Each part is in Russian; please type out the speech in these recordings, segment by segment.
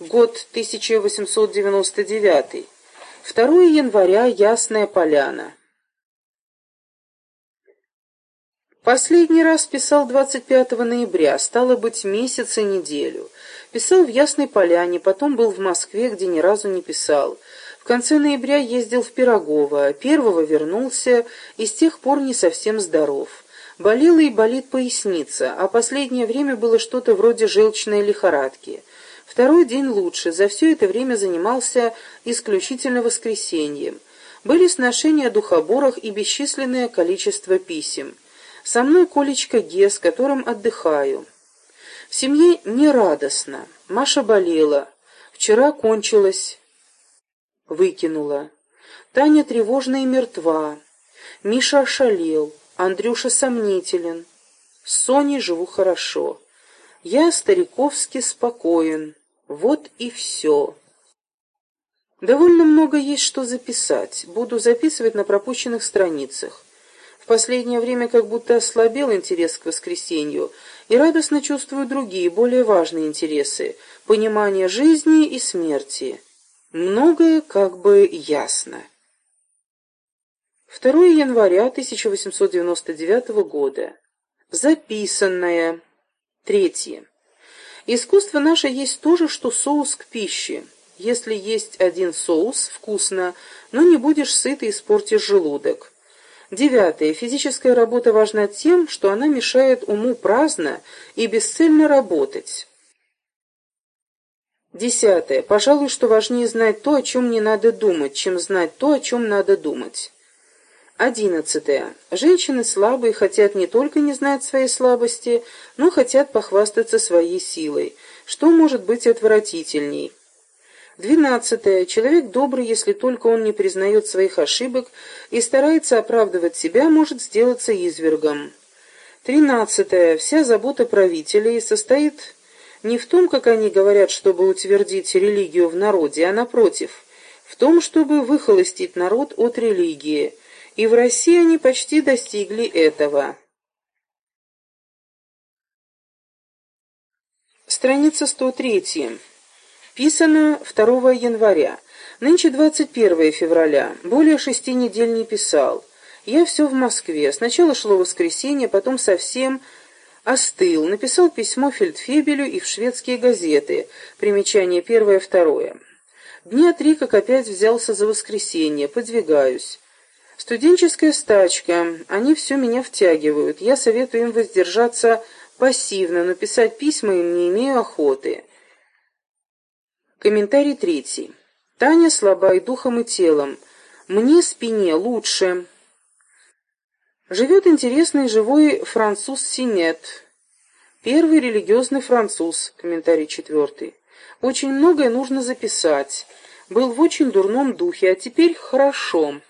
Год 1899. 2 января. Ясная поляна. Последний раз писал 25 ноября, стало быть, месяц и неделю. Писал в Ясной Поляне, потом был в Москве, где ни разу не писал. В конце ноября ездил в Пирогово, первого вернулся и с тех пор не совсем здоров. Болела и болит поясница, а последнее время было что-то вроде желчной лихорадки. Второй день лучше, за все это время занимался исключительно воскресеньем. Были сношения о духоборах и бесчисленное количество писем. Со мной Колечка Ге, с которым отдыхаю. В семье нерадостно. Маша болела. Вчера кончилась выкинула. Таня тревожна и мертва. Миша ошалел. Андрюша сомнителен. С Соней живу хорошо. Я стариковски спокоен. Вот и все. Довольно много есть что записать. Буду записывать на пропущенных страницах. В последнее время как будто ослабел интерес к воскресенью, и радостно чувствую другие, более важные интересы — понимание жизни и смерти. Многое как бы ясно. 2 января 1899 года. Записанное. Третье. Искусство наше есть то же, что соус к пище. Если есть один соус, вкусно, но не будешь сыт и испортишь желудок. Девятое. Физическая работа важна тем, что она мешает уму праздно и бесцельно работать. Десятое. Пожалуй, что важнее знать то, о чем не надо думать, чем знать то, о чем надо думать. Одиннадцатое. Женщины слабые хотят не только не знать своей слабости, но хотят похвастаться своей силой. Что может быть отвратительней? Двенадцатое. Человек добрый, если только он не признает своих ошибок и старается оправдывать себя, может сделаться извергом. Тринадцатое. Вся забота правителей состоит не в том, как они говорят, чтобы утвердить религию в народе, а напротив, в том, чтобы выхолостить народ от религии. И в России они почти достигли этого. Страница 103. Писано 2 января. Нынче 21 февраля. Более шести недель не писал. Я все в Москве. Сначала шло воскресенье, потом совсем остыл, написал письмо фельдфебелю и в шведские газеты, примечание первое-второе. Дня три, как опять взялся за воскресенье, подвигаюсь. Студенческая стачка, они все меня втягивают, я советую им воздержаться пассивно, но писать письма им не имею охоты. Комментарий третий. Таня слаба и духом, и телом. Мне спине лучше. Живет интересный живой француз Синет. Первый религиозный француз, комментарий четвертый. Очень многое нужно записать. Был в очень дурном духе, а теперь хорошо.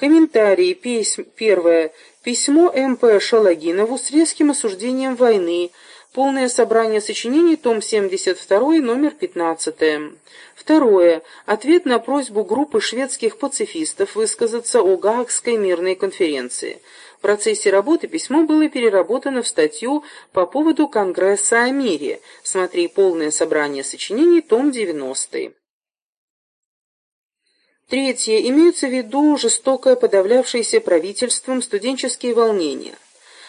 Комментарии. Письм. Первое. Письмо М.П. Шалагинову с резким осуждением войны Полное собрание сочинений, том 72, номер 15. Второе. Ответ на просьбу группы шведских пацифистов высказаться о Гаагской мирной конференции. В процессе работы письмо было переработано в статью по поводу Конгресса о мире. Смотри полное собрание сочинений, том 90. Третье. Имеются в виду жестокое подавлявшееся правительством студенческие волнения.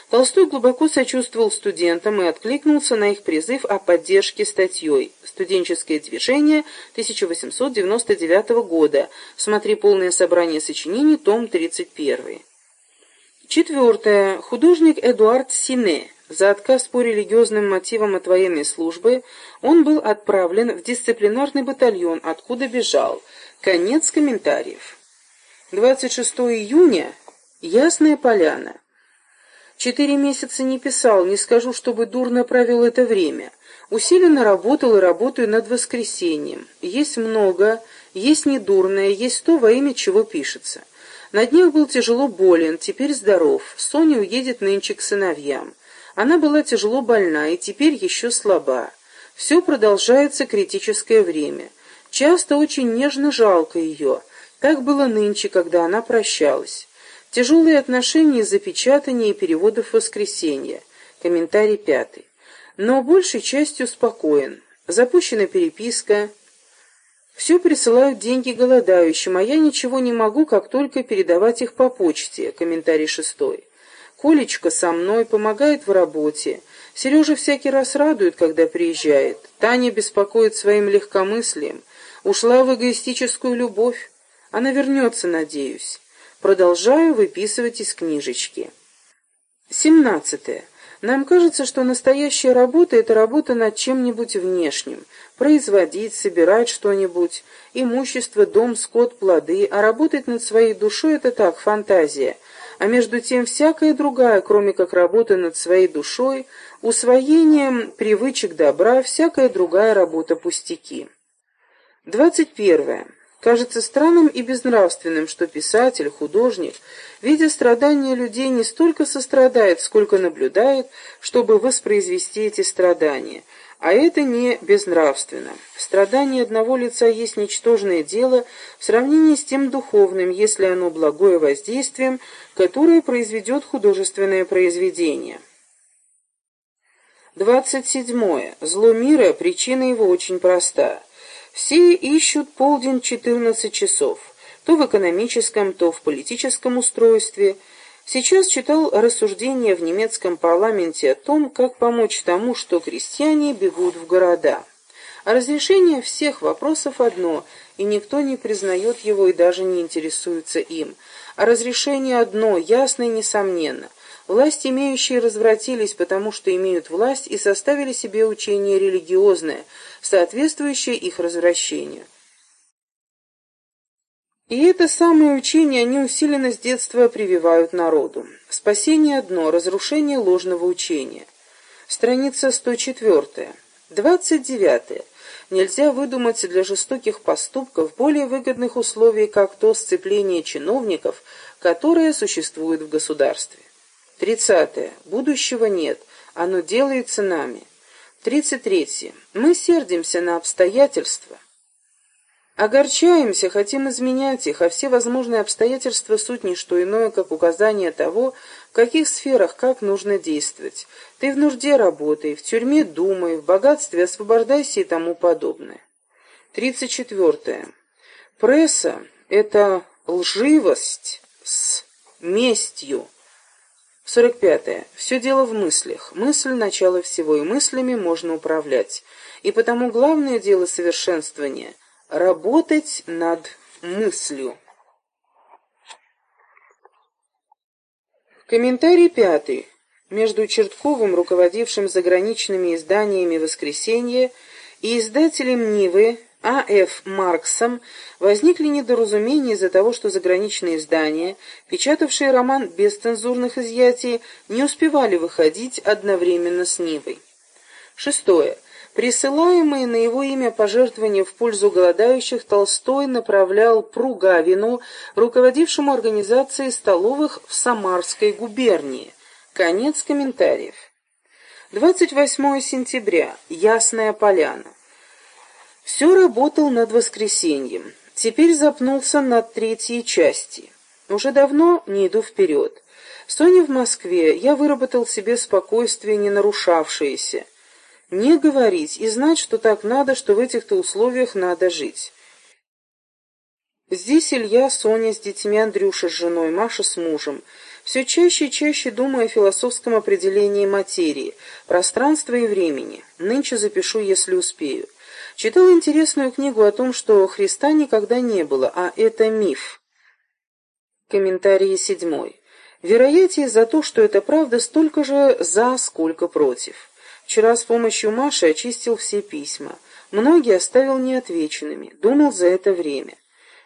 Толстой глубоко сочувствовал студентам и откликнулся на их призыв о поддержке статьей «Студенческое движение 1899 года». Смотри полное собрание сочинений, том 31. Четвертое. Художник Эдуард Сине. За отказ по религиозным мотивам от военной службы он был отправлен в дисциплинарный батальон, откуда бежал. Конец комментариев. 26 июня. Ясная поляна. Четыре месяца не писал, не скажу, чтобы дурно провел это время. Усиленно работал и работаю над воскресеньем. Есть много, есть недурное, есть то, во имя чего пишется. На днях был тяжело болен, теперь здоров. Соня уедет нынче к сыновьям. Она была тяжело больна и теперь еще слаба. Все продолжается критическое время. Часто очень нежно жалко ее. Так было нынче, когда она прощалась. Тяжелые отношения из-за печатания и переводов в воскресенье. Комментарий пятый. Но большей частью спокоен. Запущена переписка. Все присылают деньги голодающим, а я ничего не могу, как только передавать их по почте. Комментарий шестой. Колечка со мной, помогает в работе. Сережа всякий раз радует, когда приезжает. Таня беспокоит своим легкомыслием. Ушла в эгоистическую любовь. Она вернется, надеюсь. Продолжаю выписывать из книжечки. Семнадцатое. Нам кажется, что настоящая работа – это работа над чем-нибудь внешним. Производить, собирать что-нибудь, имущество, дом, скот, плоды. А работать над своей душой – это так, фантазия. А между тем всякая другая, кроме как работа над своей душой, усвоением привычек добра, всякая другая работа пустяки. Двадцать первое. Кажется странным и безнравственным, что писатель, художник, видя страдания людей, не столько сострадает, сколько наблюдает, чтобы воспроизвести эти страдания. А это не безнравственно. Страдание одного лица есть ничтожное дело в сравнении с тем духовным, если оно благое воздействием, которое произведет художественное произведение. Двадцать седьмое. Зло мира, причина его очень проста. Все ищут полдень 14 часов, то в экономическом, то в политическом устройстве. Сейчас читал рассуждения в немецком парламенте о том, как помочь тому, что крестьяне бегут в города. А разрешение всех вопросов одно, и никто не признает его и даже не интересуется им. А разрешение одно, ясно и несомненно – Власть имеющие развратились, потому что имеют власть, и составили себе учение религиозное, соответствующее их развращению. И это самое учение они усиленно с детства прививают народу. Спасение одно, разрушение ложного учения. Страница 104. 29. Нельзя выдумать для жестоких поступков более выгодных условий, как то сцепление чиновников, которое существует в государстве. Тридцатое. Будущего нет, оно делается нами. Тридцать третье. Мы сердимся на обстоятельства. Огорчаемся, хотим изменять их, а все возможные обстоятельства суть не что иное, как указание того, в каких сферах как нужно действовать. Ты в нужде работай, в тюрьме думай, в богатстве освобождайся и тому подобное. Тридцать четвертое. Пресса — это лживость с местью. 45. -е. Все дело в мыслях. Мысль – начало всего, и мыслями можно управлять. И потому главное дело совершенствования – работать над мыслью. Комментарий пятый. Между Чертковым, руководившим заграничными изданиями «Воскресенье», и издателем «Нивы» А.Ф. Марксом возникли недоразумения из-за того, что заграничные издания, печатавшие роман без цензурных изъятий, не успевали выходить одновременно с Нивой. Шестое. Присылаемые на его имя пожертвования в пользу голодающих Толстой направлял Пругавину, руководившему организацией столовых в Самарской губернии. Конец комментариев. 28 сентября. Ясная поляна. Все работал над воскресеньем. Теперь запнулся над третьей части. Уже давно не иду вперед. Стоя в Москве, я выработал себе спокойствие, не нарушавшееся. Не говорить и знать, что так надо, что в этих-то условиях надо жить. Здесь Илья, Соня с детьми, Андрюша с женой, Маша с мужем. Все чаще и чаще думаю о философском определении материи, пространства и времени. Нынче запишу, если успею. Читал интересную книгу о том, что Христа никогда не было, а это миф. Комментарий седьмой. Вероятнее за то, что это правда, столько же за, сколько против. Вчера с помощью Маши очистил все письма. Многие оставил неотвеченными. Думал за это время.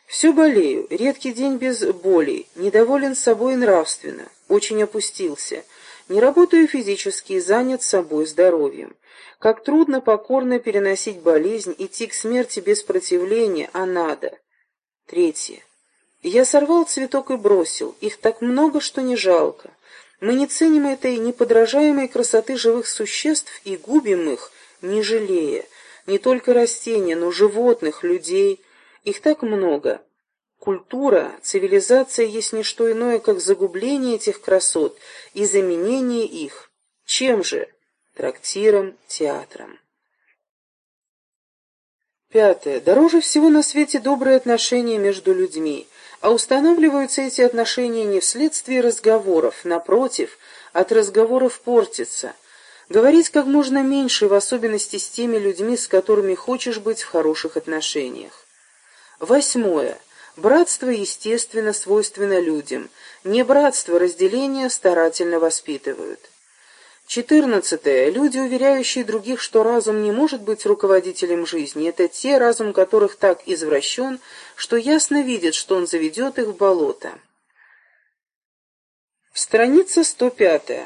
Все болею, редкий день без боли, недоволен собой нравственно, очень опустился. Не работаю физически, занят собой, здоровьем. Как трудно покорно переносить болезнь, идти к смерти без противления, а надо. Третье. Я сорвал цветок и бросил. Их так много, что не жалко. Мы не ценим этой неподражаемой красоты живых существ и губим их, не жалея. Не только растения, но животных, людей. Их так много. Культура, цивилизация есть не что иное, как загубление этих красот и заменение их. Чем же? трактиром, театром. Пятое. Дороже всего на свете добрые отношения между людьми, а устанавливаются эти отношения не вследствие разговоров, напротив, от разговоров портится. Говорить как можно меньше, в особенности с теми людьми, с которыми хочешь быть в хороших отношениях. Восьмое. Братство, естественно, свойственно людям. Не братство, разделение старательно воспитывают. Четырнадцатое. Люди, уверяющие других, что разум не может быть руководителем жизни, это те, разум которых так извращен, что ясно видят, что он заведет их в болото. Страница 105.